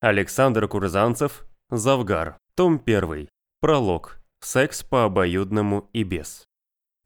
Александр Курзанцев, Завгар, том 1, пролог, секс по обоюдному и без.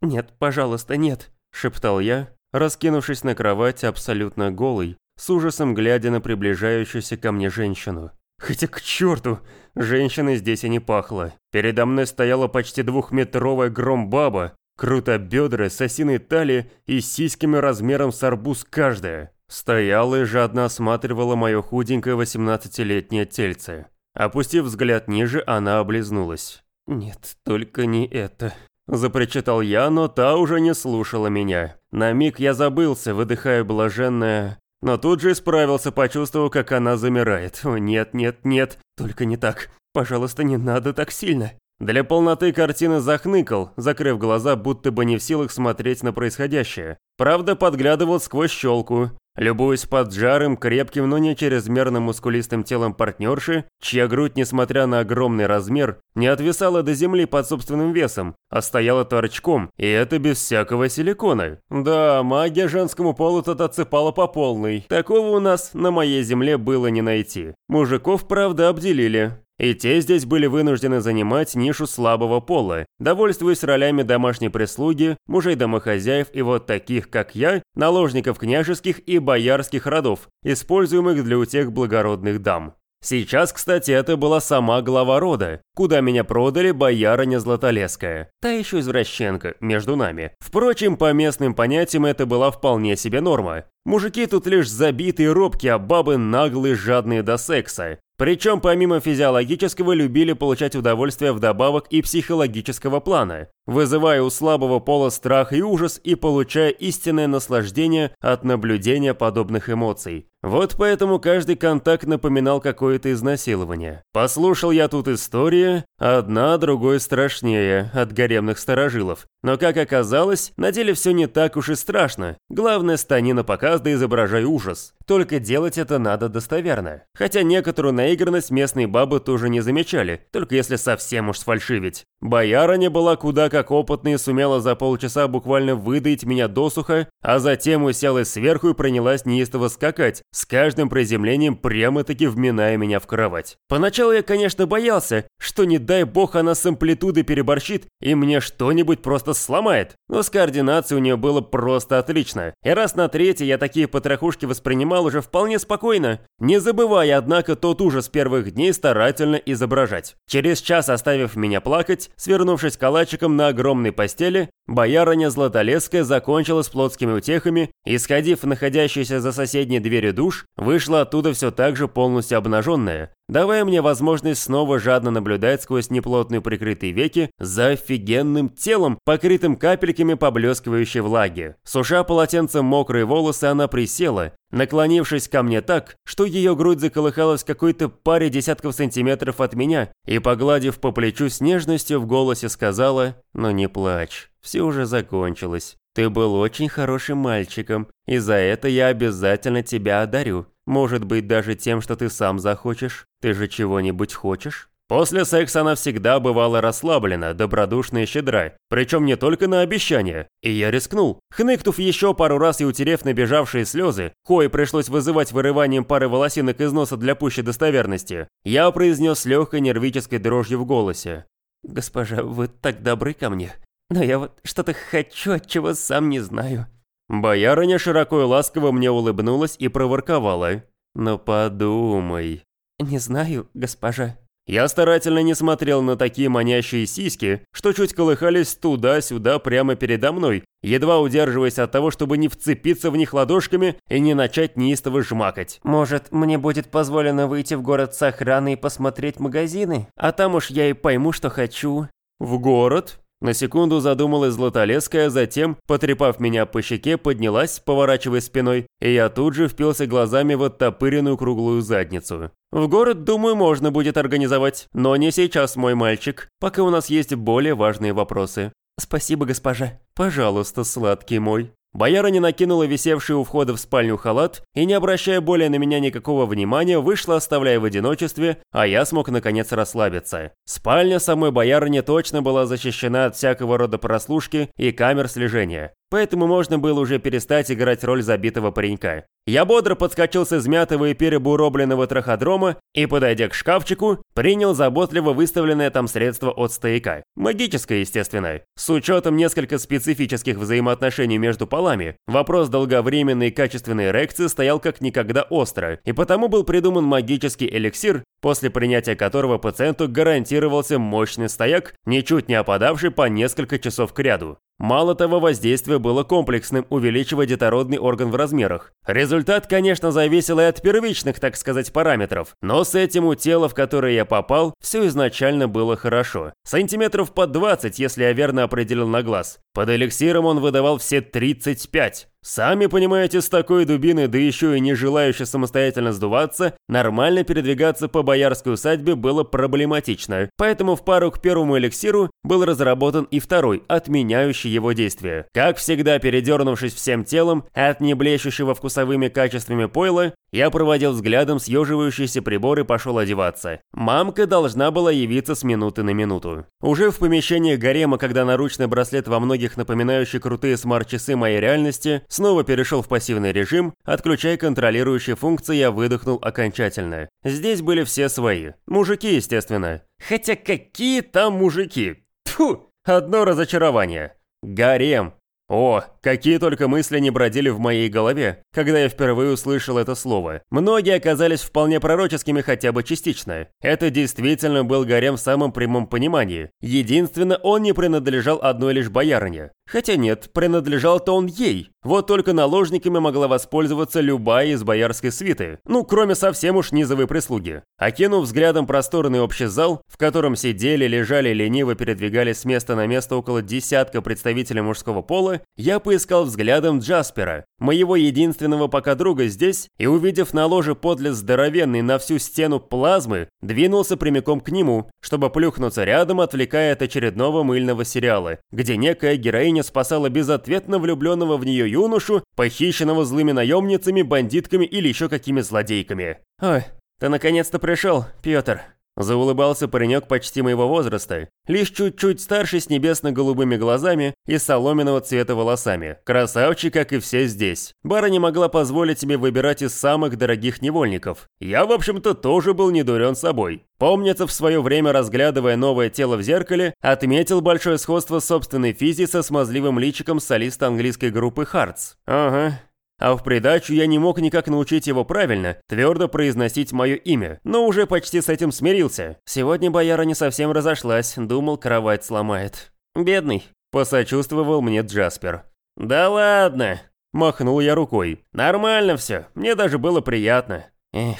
«Нет, пожалуйста, нет», – шептал я, раскинувшись на кровати абсолютно голый, с ужасом глядя на приближающуюся ко мне женщину. Хотя к черту, женщины здесь и не пахло. Передо мной стояла почти двухметровая громбаба, круто бедра с осиной талии и сиськами размером с арбуз каждая. Стояла и жадно осматривала мое худенькое восемнадцатилетнее тельце. Опустив взгляд ниже, она облизнулась. «Нет, только не это», – запричитал я, но та уже не слушала меня. На миг я забылся, выдыхая блаженное, но тут же исправился, почувствовав, как она замирает. «О, нет, нет, нет, только не так. Пожалуйста, не надо так сильно». Для полноты картины захныкал, закрыв глаза, будто бы не в силах смотреть на происходящее. Правда, подглядывал сквозь щелку, любуясь поджарым, крепким, но не чрезмерно мускулистым телом партнерши, чья грудь, несмотря на огромный размер, не отвисала до земли под собственным весом, а стояла торчком, и это без всякого силикона. Да, магия женскому полу тут отсыпала по полной. Такого у нас на моей земле было не найти. Мужиков, правда, обделили. И те здесь были вынуждены занимать нишу слабого пола, довольствуясь ролями домашней прислуги, мужей-домохозяев и вот таких, как я, наложников княжеских и боярских родов, используемых для утех благородных дам. Сейчас, кстати, это была сама глава рода, куда меня продали боярыня Златолеская. Та еще извращенка, между нами. Впрочем, по местным понятиям это была вполне себе норма. Мужики тут лишь забитые робкие, а бабы наглые, жадные до секса. Причем помимо физиологического любили получать удовольствие вдобавок и психологического плана, вызывая у слабого пола страх и ужас и получая истинное наслаждение от наблюдения подобных эмоций. Вот поэтому каждый контакт напоминал какое-то изнасилование. Послушал я тут истории, одна другой страшнее от гаремных старожилов. Но как оказалось, на деле все не так уж и страшно. Главное, стани на показ да изображай ужас. Только делать это надо достоверно. Хотя некоторую наигранность местные бабы тоже не замечали, только если совсем уж сфальшивить. Боярыня была куда как опытной и сумела за полчаса буквально выдать меня досуха, а затем уселась сверху и принялась неистово скакать, с каждым приземлением прямо-таки вминая меня в кровать. Поначалу я, конечно, боялся, что не дай бог она с амплитудой переборщит и мне что-нибудь просто сломает. Но с координацией у нее было просто отлично. И раз на третий я такие потрохушки воспринимал уже вполне спокойно, не забывая, однако, тот ужас первых дней старательно изображать. Через час, оставив меня плакать, свернувшись калачиком на огромной постели, боярыня Златолесская закончила с плотскими утехами и, сходив в находящийся за соседней дверью душ, вышла оттуда все так же полностью обнаженная, давая мне возможность снова жадно наблюдать сквозь неплотные прикрытые веки за офигенным телом, покрытым капельками поблескивающей влаги. Суша полотенцем мокрые волосы, она присела, наклонившись ко мне так, что ее грудь заколыхалась какой-то паре десятков сантиметров от меня, и, погладив по плечу с нежностью, в голосе сказала «Ну не плачь, все уже закончилось. Ты был очень хорошим мальчиком, и за это я обязательно тебя одарю. Может быть, даже тем, что ты сам захочешь. Ты же чего-нибудь хочешь?» После секса она всегда бывала расслаблена, добродушна и щедра, причем не только на обещания. И я рискнул. Хныкнув еще пару раз и утерев набежавшие слезы, кое пришлось вызывать вырыванием пары волосинок из носа для пущей достоверности, я произнес с легкой нервической дрожью в голосе. «Госпожа, вы так добры ко мне, но я вот что-то хочу, от чего сам не знаю». Боярыня широко и ласково мне улыбнулась и проворковала. «Ну подумай». «Не знаю, госпожа». Я старательно не смотрел на такие манящие сиськи, что чуть колыхались туда-сюда прямо передо мной, едва удерживаясь от того, чтобы не вцепиться в них ладошками и не начать неистово жмакать. «Может, мне будет позволено выйти в город с охраной и посмотреть магазины? А там уж я и пойму, что хочу». «В город?» На секунду задумалась Златолеская, затем, потрепав меня по щеке, поднялась, поворачивая спиной, и я тут же впился глазами в оттопыренную круглую задницу. «В город, думаю, можно будет организовать, но не сейчас, мой мальчик, пока у нас есть более важные вопросы». «Спасибо, госпожа». «Пожалуйста, сладкий мой». Боярыня накинула висевший у входа в спальню халат и, не обращая более на меня никакого внимания, вышла, оставляя в одиночестве, а я смог наконец расслабиться. Спальня самой боярыни точно была защищена от всякого рода прослушки и камер слежения. Поэтому можно было уже перестать играть роль забитого паренька. Я бодро подскочил с измятого и перебуробленного траходрома и, подойдя к шкафчику, принял заботливо выставленное там средство от стояка. Магическое, естественно. С учетом несколько специфических взаимоотношений между полами, вопрос долговременной и качественной эрекции стоял как никогда остро, и потому был придуман магический эликсир, после принятия которого пациенту гарантировался мощный стояк, ничуть не опадавший по несколько часов к ряду. Мало того, воздействие было комплексным, увеличивая детородный орган в размерах. Результат, конечно, зависел и от первичных, так сказать, параметров, но с этим у тела, в которое я попал, все изначально было хорошо. Сантиметров по 20, если я верно определил на глаз. Под эликсиром он выдавал все 35. Сами понимаете, с такой дубиной, да еще и не желающей самостоятельно сдуваться, нормально передвигаться по боярской усадьбе было проблематично. Поэтому в пару к первому эликсиру был разработан и второй, отменяющий его действие. Как всегда, передернувшись всем телом от неблещущего вкусовыми качествами пойла, я проводил взглядом съеживающийся прибор и пошел одеваться. Мамка должна была явиться с минуты на минуту. Уже в помещении гарема, когда наручный браслет во многих напоминающий крутые смарт-часы моей реальности, снова перешел в пассивный режим, отключая контролирующие функции, я выдохнул окончательно. Здесь были все свои. Мужики, естественно. Хотя какие там мужики? Тьфу, одно разочарование. Гарем. О, какие только мысли не бродили в моей голове, когда я впервые услышал это слово. Многие оказались вполне пророческими хотя бы частично. Это действительно был гарем в самом прямом понимании. Единственно, он не принадлежал одной лишь боярине. Хотя нет, принадлежал-то он ей. Вот только наложниками могла воспользоваться любая из боярской свиты. Ну, кроме совсем уж низовой прислуги. Окинув взглядом просторный общий зал, в котором сидели, лежали, лениво передвигались с места на место около десятка представителей мужского пола, я поискал взглядом Джаспера, моего единственного пока друга здесь, и увидев на ложе подле здоровенной на всю стену плазмы, двинулся прямиком к нему, чтобы плюхнуться рядом, отвлекая от очередного мыльного сериала, где некая героиня спасала безответно влюбленного в нее юношу, похищенного злыми наемницами, бандитками или еще какими злодейками. «Ой, ты наконец-то пришел, Петр», Заулыбался паренек почти моего возраста, лишь чуть-чуть старше с небесно-голубыми глазами и соломенного цвета волосами. Красавчик, как и все здесь. Бара не могла позволить себе выбирать из самых дорогих невольников. Я, в общем-то, тоже был не дурен собой. Помнится, в свое время, разглядывая новое тело в зеркале, отметил большое сходство собственной физи со смазливым личиком солиста английской группы Hearts. Ага, а в придачу я не мог никак научить его правильно, твердо произносить мое имя, но уже почти с этим смирился. Сегодня бояра не совсем разошлась, думал, кровать сломает. «Бедный», – посочувствовал мне Джаспер. «Да ладно», – махнул я рукой. «Нормально все, мне даже было приятно». Эх.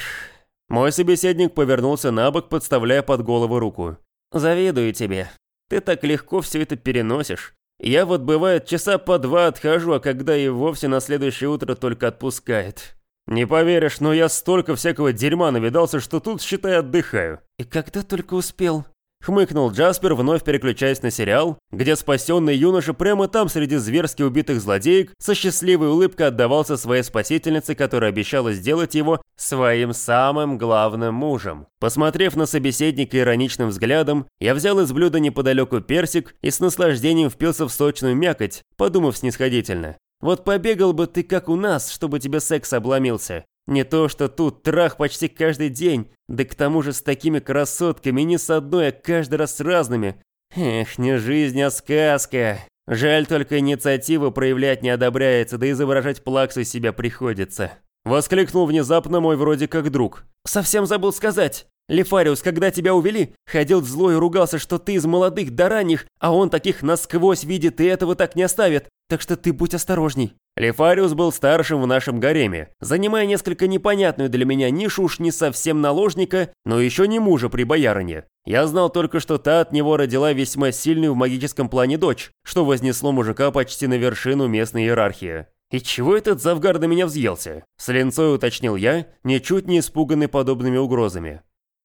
Мой собеседник повернулся на бок, подставляя под голову руку. «Завидую тебе. Ты так легко все это переносишь. Я вот бывает часа по два отхожу, а когда и вовсе на следующее утро только отпускает. Не поверишь, но я столько всякого дерьма навидался, что тут, считай, отдыхаю. И когда только успел. Хмыкнул Джаспер, вновь переключаясь на сериал, где спасенный юноша прямо там среди зверски убитых злодеек со счастливой улыбкой отдавался своей спасительнице, которая обещала сделать его своим самым главным мужем. Посмотрев на собеседника ироничным взглядом, я взял из блюда неподалеку персик и с наслаждением впился в сочную мякоть, подумав снисходительно. Вот побегал бы ты как у нас, чтобы тебе секс обломился. Не то, что тут трах почти каждый день, да к тому же с такими красотками, не с одной, а каждый раз с разными. Эх, не жизнь, а сказка. Жаль, только инициативу проявлять не одобряется, да и изображать плаксу себя приходится. Воскликнул внезапно мой вроде как друг. Совсем забыл сказать. Лефариус, когда тебя увели, ходил злой и ругался, что ты из молодых до ранних, а он таких насквозь видит и этого так не оставит, так что ты будь осторожней. Лефариус был старшим в нашем гареме, занимая несколько непонятную для меня нишу уж не совсем наложника, но еще не мужа при боярине. Я знал только, что та от него родила весьма сильную в магическом плане дочь, что вознесло мужика почти на вершину местной иерархии. «И чего этот Завгар на меня взъелся?» С линцой уточнил я, ничуть не испуганный подобными угрозами.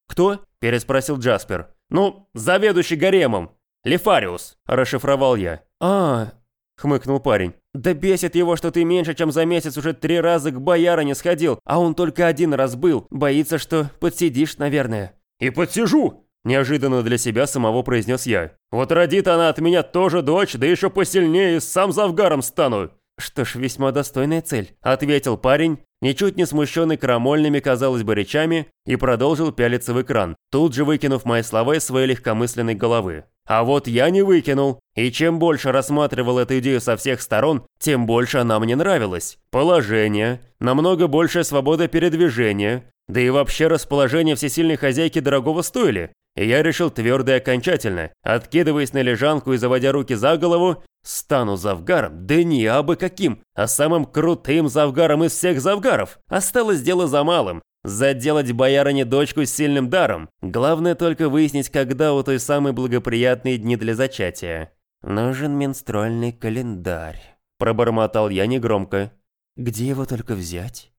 «Кто?» – переспросил Джаспер. «Ну, заведующий гаремом. Лефариус», – расшифровал я. «А, хмыкнул парень. «Да бесит его, что ты меньше, чем за месяц уже три раза к боярине сходил, а он только один раз был. Боится, что подсидишь, наверное». «И подсижу!» Неожиданно для себя самого произнес я. «Вот родит она от меня тоже дочь, да еще посильнее, сам завгаром стану!» «Что ж, весьма достойная цель», – ответил парень, ничуть не смущенный крамольными, казалось бы, речами, и продолжил пялиться в экран, тут же выкинув мои слова из своей легкомысленной головы. А вот я не выкинул, и чем больше рассматривал эту идею со всех сторон, тем больше она мне нравилась. Положение, намного большая свобода передвижения, да и вообще расположение всесильной хозяйки дорогого стоили. И я решил твердо и окончательно, откидываясь на лежанку и заводя руки за голову, стану завгаром, да не абы каким, а самым крутым завгаром из всех завгаров. Осталось дело за малым. Заделать боярине дочку с сильным даром. Главное только выяснить, когда у той самой благоприятные дни для зачатия. Нужен менструальный календарь. Пробормотал я негромко. Где его только взять?